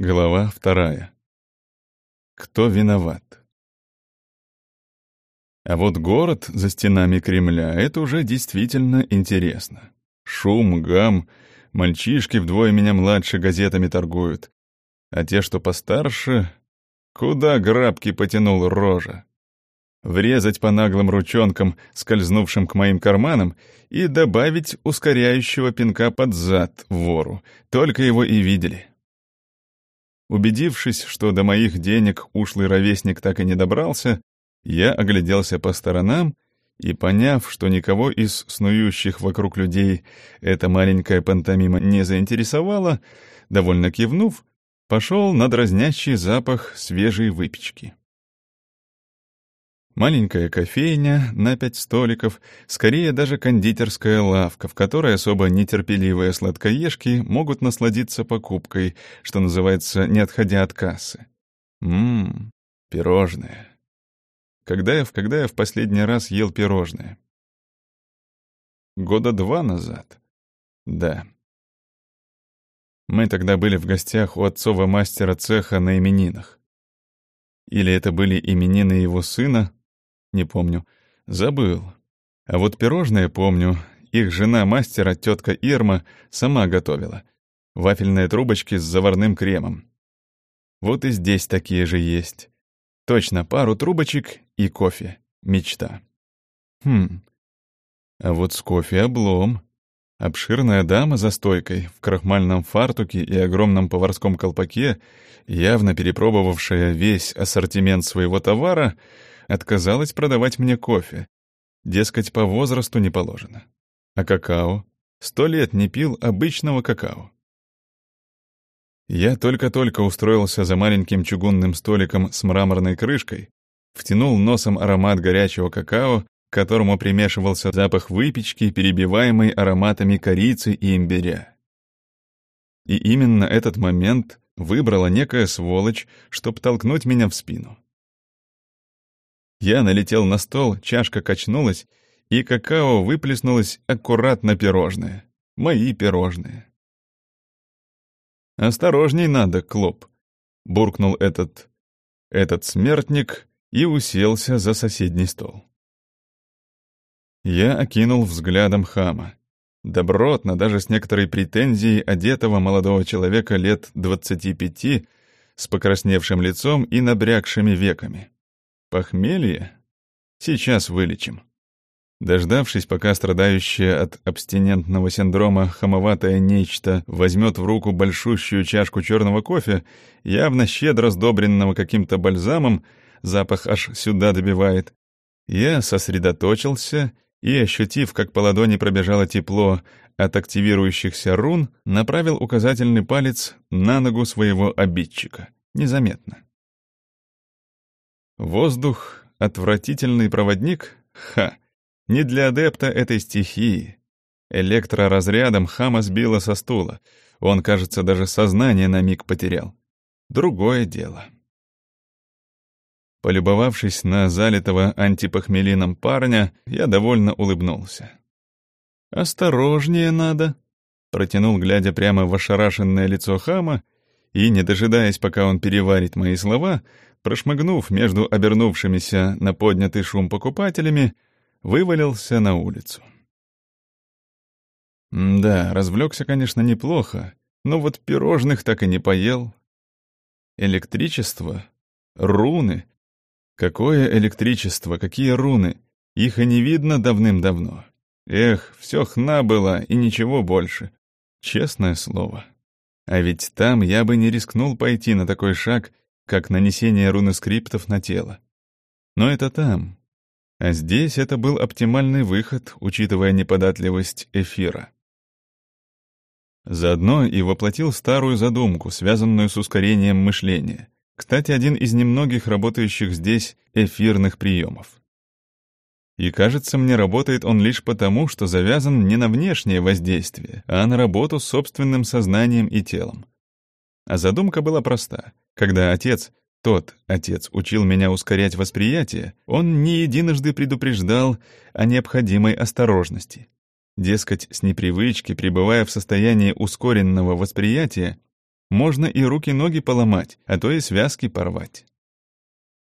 Глава вторая. Кто виноват? А вот город за стенами Кремля — это уже действительно интересно. Шум, гам, мальчишки вдвое меня младше газетами торгуют. А те, что постарше, куда грабки потянул рожа. Врезать по наглым ручонкам, скользнувшим к моим карманам, и добавить ускоряющего пинка под зад вору. Только его и видели. Убедившись, что до моих денег ушлый ровесник так и не добрался, я огляделся по сторонам и, поняв, что никого из снующих вокруг людей эта маленькая пантомима не заинтересовала, довольно кивнув, пошел на дразнящий запах свежей выпечки. Маленькая кофейня на пять столиков, скорее даже кондитерская лавка, в которой особо нетерпеливые сладкоежки могут насладиться покупкой, что называется, не отходя от кассы. Ммм, пирожное. Когда я, когда я в последний раз ел пирожное? Года два назад. Да. Мы тогда были в гостях у отцова мастера цеха на именинах. Или это были именины его сына, не помню. Забыл. А вот пирожные помню. Их жена мастера, тетка Ирма, сама готовила. Вафельные трубочки с заварным кремом. Вот и здесь такие же есть. Точно, пару трубочек и кофе. Мечта. Хм. А вот с кофе облом. Обширная дама за стойкой, в крахмальном фартуке и огромном поварском колпаке, явно перепробовавшая весь ассортимент своего товара, отказалась продавать мне кофе. Дескать, по возрасту не положено. А какао? Сто лет не пил обычного какао. Я только-только устроился за маленьким чугунным столиком с мраморной крышкой, втянул носом аромат горячего какао, к которому примешивался запах выпечки, перебиваемый ароматами корицы и имбиря. И именно этот момент выбрала некая сволочь, чтобы толкнуть меня в спину. Я налетел на стол, чашка качнулась, и какао выплеснулось аккуратно пирожное. Мои пирожные. «Осторожней надо, Клоп», — буркнул этот... этот смертник и уселся за соседний стол. Я окинул взглядом хама. Добротно, даже с некоторой претензией одетого молодого человека лет двадцати пяти, с покрасневшим лицом и набрякшими веками. Похмелье? Сейчас вылечим. Дождавшись, пока страдающая от абстинентного синдрома хамоватое нечто возьмет в руку большущую чашку черного кофе, явно щедро сдобренного каким-то бальзамом, запах аж сюда добивает, я сосредоточился и, ощутив, как по ладони пробежало тепло от активирующихся рун, направил указательный палец на ногу своего обидчика. Незаметно. Воздух — отвратительный проводник? Ха! Не для адепта этой стихии. Электроразрядом хама сбила со стула. Он, кажется, даже сознание на миг потерял. Другое дело. Полюбовавшись на залитого антипохмелином парня, я довольно улыбнулся. «Осторожнее надо», — протянул, глядя прямо в ошарашенное лицо хама, и, не дожидаясь, пока он переварит мои слова, прошмыгнув между обернувшимися на поднятый шум покупателями, вывалился на улицу. Да, развлекся, конечно, неплохо, но вот пирожных так и не поел. Электричество? Руны? Какое электричество, какие руны? Их и не видно давным-давно. Эх, все хна было и ничего больше. Честное слово. А ведь там я бы не рискнул пойти на такой шаг, как нанесение руноскриптов на тело. Но это там. А здесь это был оптимальный выход, учитывая неподатливость эфира. Заодно и воплотил старую задумку, связанную с ускорением мышления. Кстати, один из немногих работающих здесь эфирных приемов. И кажется, мне работает он лишь потому, что завязан не на внешнее воздействие, а на работу с собственным сознанием и телом. А задумка была проста. Когда отец, тот отец, учил меня ускорять восприятие, он не единожды предупреждал о необходимой осторожности. Дескать, с непривычки, пребывая в состоянии ускоренного восприятия, Можно и руки-ноги поломать, а то и связки порвать.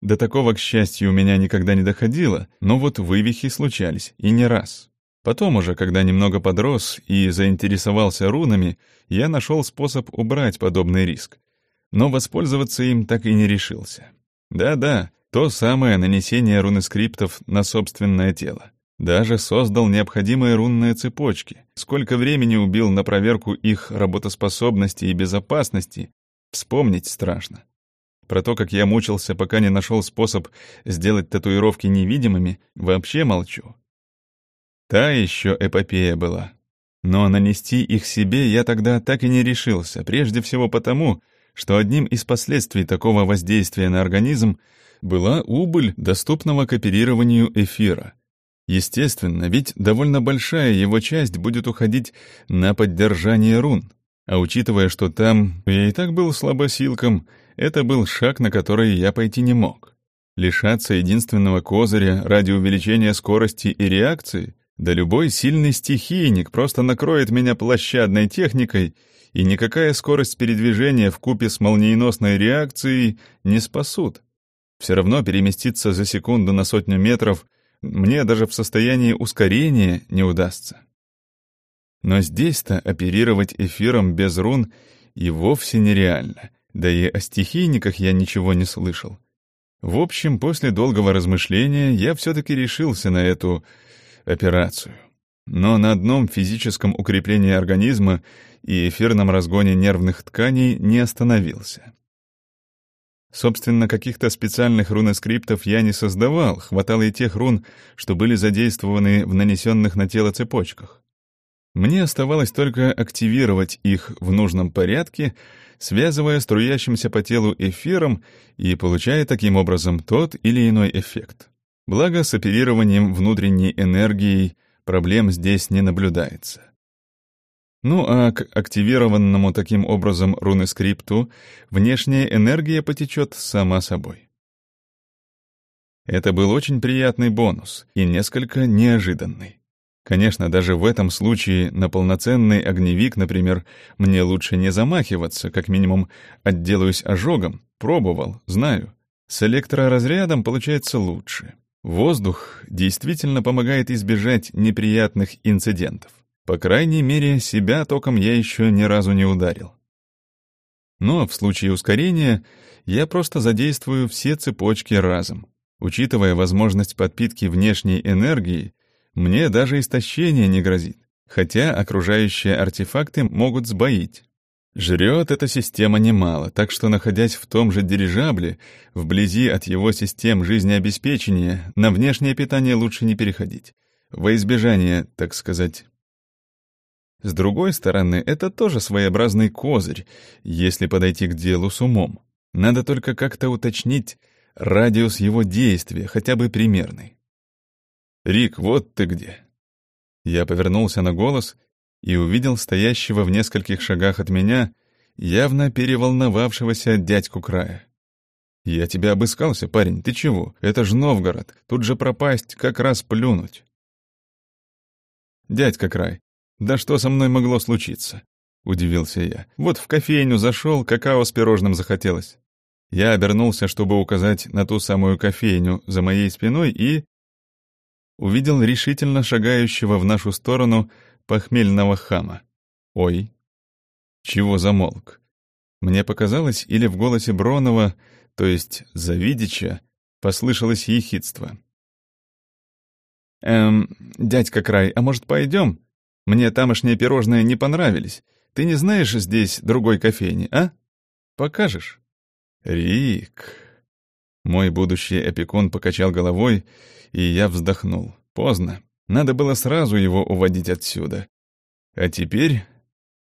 До такого, к счастью, у меня никогда не доходило, но вот вывихи случались, и не раз. Потом уже, когда немного подрос и заинтересовался рунами, я нашел способ убрать подобный риск. Но воспользоваться им так и не решился. Да-да, то самое нанесение руны-скриптов на собственное тело. Даже создал необходимые рунные цепочки. Сколько времени убил на проверку их работоспособности и безопасности, вспомнить страшно. Про то, как я мучился, пока не нашел способ сделать татуировки невидимыми, вообще молчу. Та еще эпопея была. Но нанести их себе я тогда так и не решился, прежде всего потому, что одним из последствий такого воздействия на организм была убыль доступного к оперированию эфира. Естественно, ведь довольно большая его часть будет уходить на поддержание рун. А учитывая, что там я и так был слабосилком, это был шаг, на который я пойти не мог. Лишаться единственного козыря ради увеличения скорости и реакции да любой сильный стихийник просто накроет меня площадной техникой, и никакая скорость передвижения в купе с молниеносной реакцией не спасут. Все равно переместиться за секунду на сотню метров мне даже в состоянии ускорения не удастся. Но здесь-то оперировать эфиром без рун и вовсе нереально, да и о стихийниках я ничего не слышал. В общем, после долгого размышления я все-таки решился на эту операцию. Но на одном физическом укреплении организма и эфирном разгоне нервных тканей не остановился. Собственно, каких-то специальных рунескриптов я не создавал, хватало и тех рун, что были задействованы в нанесенных на тело цепочках. Мне оставалось только активировать их в нужном порядке, связывая струящимся по телу эфиром и получая таким образом тот или иной эффект. Благо, с оперированием внутренней энергией проблем здесь не наблюдается. Ну а к активированному таким образом рунескрипту внешняя энергия потечет сама собой. Это был очень приятный бонус и несколько неожиданный. Конечно, даже в этом случае на полноценный огневик, например, мне лучше не замахиваться, как минимум отделаюсь ожогом, пробовал, знаю. С электроразрядом получается лучше. Воздух действительно помогает избежать неприятных инцидентов. По крайней мере, себя током я еще ни разу не ударил. Но в случае ускорения я просто задействую все цепочки разом. Учитывая возможность подпитки внешней энергии, мне даже истощение не грозит, хотя окружающие артефакты могут сбоить. Жрет эта система немало, так что, находясь в том же дирижабле, вблизи от его систем жизнеобеспечения, на внешнее питание лучше не переходить. Во избежание, так сказать. С другой стороны, это тоже своеобразный козырь, если подойти к делу с умом. Надо только как-то уточнить радиус его действия, хотя бы примерный. «Рик, вот ты где!» Я повернулся на голос — и увидел стоящего в нескольких шагах от меня, явно переволновавшегося дядьку края. «Я тебя обыскался, парень, ты чего? Это ж Новгород, тут же пропасть, как раз плюнуть». «Дядька край, да что со мной могло случиться?» — удивился я. «Вот в кофейню зашел, какао с пирожным захотелось». Я обернулся, чтобы указать на ту самую кофейню за моей спиной и... Увидел решительно шагающего в нашу сторону похмельного хама. Ой. Чего замолк? Мне показалось, или в голосе Бронова, то есть Завидича, послышалось ехидство. «Эм, дядька Край, а может, пойдем? Мне тамошние пирожные не понравились. Ты не знаешь здесь другой кофейни, а? Покажешь?» «Рик...» Мой будущий опекун покачал головой, и я вздохнул. Поздно. Надо было сразу его уводить отсюда. А теперь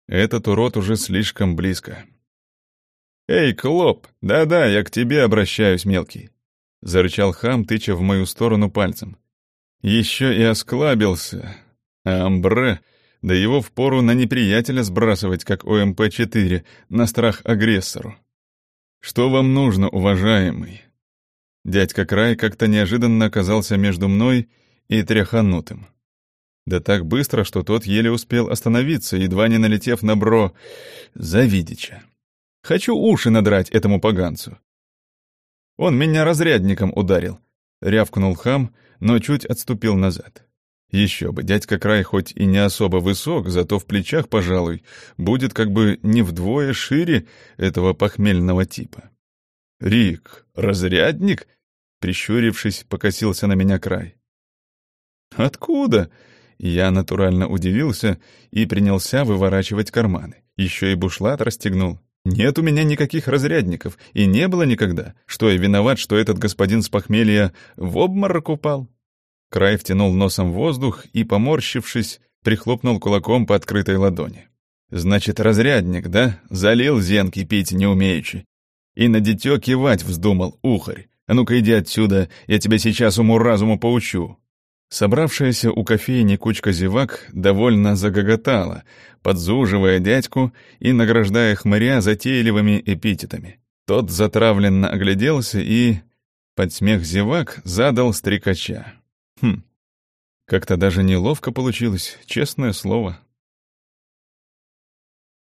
этот урод уже слишком близко. «Эй, Клоп, да-да, я к тебе обращаюсь, мелкий», — зарычал хам, тыча в мою сторону пальцем. Еще и осклабился. А Амбре, да его впору на неприятеля сбрасывать, как ОМП-4, на страх агрессору. «Что вам нужно, уважаемый?» Дядька Край как-то неожиданно оказался между мной и тряханутым. Да так быстро, что тот еле успел остановиться, едва не налетев на бро Завидича. Хочу уши надрать этому поганцу. Он меня разрядником ударил. Рявкнул хам, но чуть отступил назад. Еще бы, дядька Край хоть и не особо высок, зато в плечах, пожалуй, будет как бы не вдвое шире этого похмельного типа. «Рик, разрядник?» Прищурившись, покосился на меня Край. «Откуда?» Я натурально удивился и принялся выворачивать карманы. Еще и бушлат расстегнул. Нет у меня никаких разрядников, и не было никогда. Что я виноват, что этот господин с похмелья в обморок упал? Край втянул носом воздух и, поморщившись, прихлопнул кулаком по открытой ладони. «Значит, разрядник, да? Залил зенки пить не умеючи. И на дитё кивать вздумал, ухарь. А ну-ка иди отсюда, я тебя сейчас уму-разуму поучу». Собравшаяся у кофейни кучка зевак довольно загоготала, подзуживая дядьку и награждая хмыря затейливыми эпитетами. Тот затравленно огляделся и, под смех зевак, задал стрекача. Хм, как-то даже неловко получилось, честное слово.